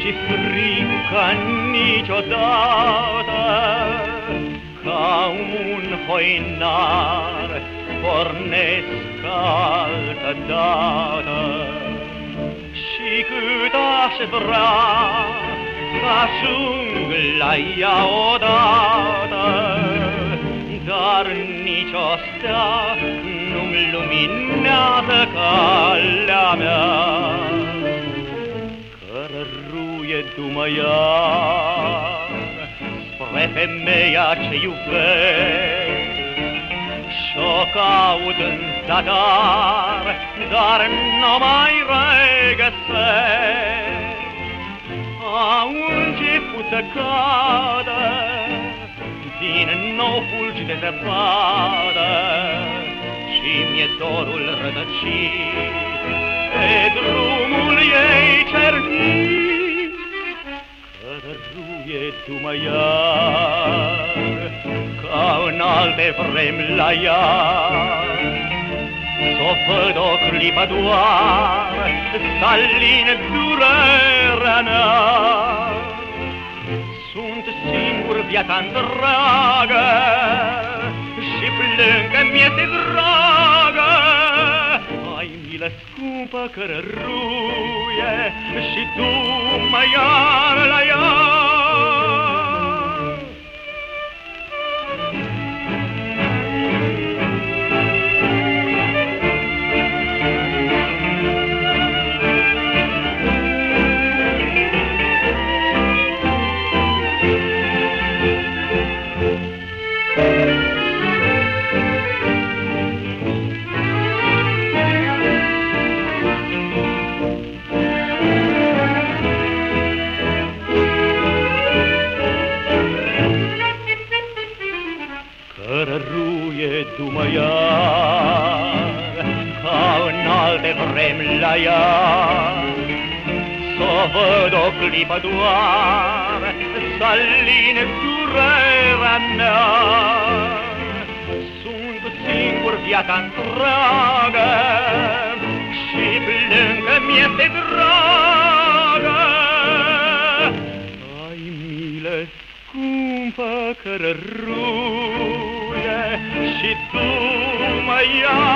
și frică niciodată, ca un hoinar pornesc altă dată. Și cât aș vrea să ajung la ea odată, dar nici o stea nu-mi luminează calea Cărăruie dumăiar spre femeia ce iubesc, Și-o caut în zadar, dar nu mai regăsesc. A început să cadă, din nou fulgi de zăpadă, Și mi-e dorul rădăcit pe drumul ei cernit. Cădăruie tu mă iar, ca în alte vremi la ea, S-o văd o clipă doar, să-alin durerea mea. Viața întreagă Și plâng că mi-este dragă. Ai milă scumpă cărăruie Și tu mă iar la iar, ca în alte vremi la ea, S-o văd o clipă doar, să-aline durerea mea. Sunt singur viața întreagă și plâng că mi-este. Ai milă scumpă cărăruie, Yeah.